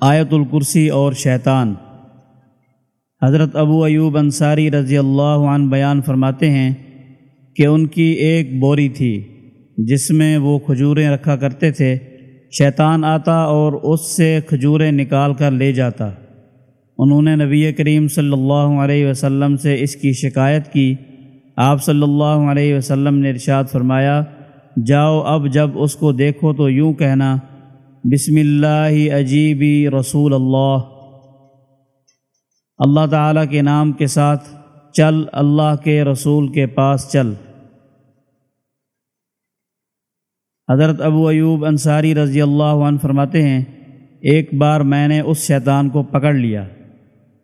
آیت الکرسی اور شیطان۔ حضرت ابو ایوب انصاری رضی اللہ عنہ بیان فرماتے ہیں کہ ان کی ایک بوری تھی جس میں وہ کھجوریں رکھا کرتے تھے، شیطان آتا اور اس سے کھجوریں نکال کر لے جاتا۔ انہوں نے نبی کریم صلی اللہ علیہ وسلم سے اس کی شکایت کی۔ آپ صلی اللہ علیہ وسلم نے ارشاد فرمایا، جاؤ اب جب اس کو دیکھو تو یوں کہنا بسم اللہ عجیبی رسول اللہ۔ اللہ تعالیٰ کے نام کے ساتھ چل، اللہ کے رسول کے پاس چل۔ حضرت ابو ایوب انصاری رضی اللہ عنہ فرماتے ہیں، ایک بار میں نے اس شیطان کو پکڑ لیا۔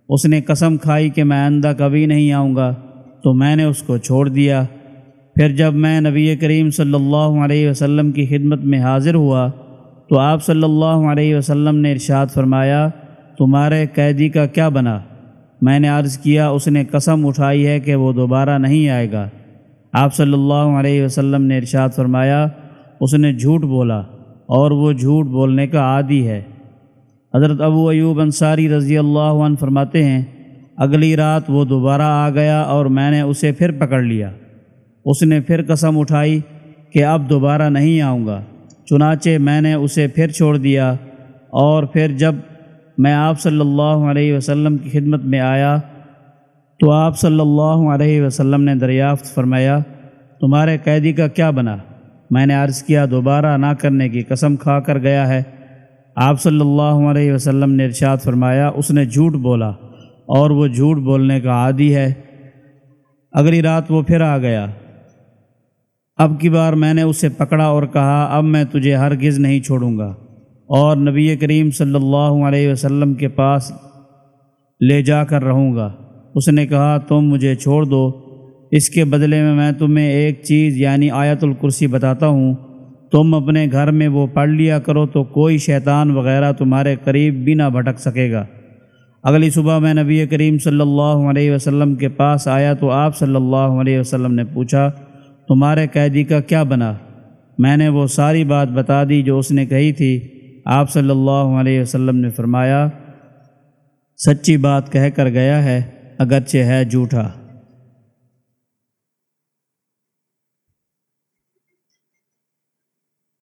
اس نے قسم کھائی کہ میں آئندہ کبھی نہیں آؤں گا، تو میں نے اس کو چھوڑ دیا۔ پھر جب میں نبی کریم صلی اللہ علیہ وسلم کی خدمت میں حاضر ہوا تو آپ صلی اللہ علیہ وسلم نے ارشاد فرمایا، تمہارے قیدی کا کیا بنا؟ میں نے عرض کیا، اس نے قسم اٹھائی ہے کہ وہ دوبارہ نہیں آئے گا۔ آپ صلی اللہ علیہ وسلم نے ارشاد فرمایا، اس نے جھوٹ بولا اور وہ جھوٹ بولنے کا عادی ہے۔ حضرت ابو ایوب انصاری رضی اللہ عنہ فرماتے ہیں، اگلی رات وہ دوبارہ آ گیا اور میں نے اسے پھر پکڑ لیا۔ اس نے پھر قسم اٹھائی کہ اب دوبارہ نہیں آؤں گا۔ چنانچہ میں نے اسے پھر چھوڑ دیا اور پھر جب میں آپ صلی اللہ علیہ وسلم کی خدمت میں آیا تو آپ صلی اللہ علیہ وسلم نے دریافت فرمایا، تمہارے قیدی کا کیا بنا؟ میں نے عرض کیا، دوبارہ نہ کرنے کی قسم کھا کر گیا ہے۔ آپ صلی اللہ علیہ وسلم نے ارشاد فرمایا، اس نے جھوٹ بولا اور وہ جھوٹ بولنے کا عادی ہے۔ اگلی رات وہ پھر آ گیا۔ اب کی بار میں نے اسے پکڑا اور کہا، اب میں تجھے ہرگز نہیں چھوڑوں گا۔ اور نبی کریم صلی اللہ علیہ وسلم کے پاس لے جا کر رہوں گا۔ اس نے کہا، تم مجھے چھوڑ دو۔ اس کے بدلے میں میں تمہیں ایک چیز یعنی آیت الکرسی بتاتا ہوں۔ تم اپنے گھر میں وہ پڑھ لیا کرو تو کوئی شیطان وغیرہ تمہارے قریب بھی نہ بھٹک سکے گا۔ اگلی صبح میں نبی کریم صلی اللہ علیہ وسلم کے پاس آیا تو آپ صلی اللہ علیہ وسلم نے پوچھا تمہارے قیدی کا کیا بنا؟ میں نے وہ ساری بات بتا دی جو اس نے کہی تھی۔ آپ صلی اللہ علیہ وسلم نے فرمایا، سچی بات کہہ کر گیا ہے، اگرچہ ہے جھوٹا۔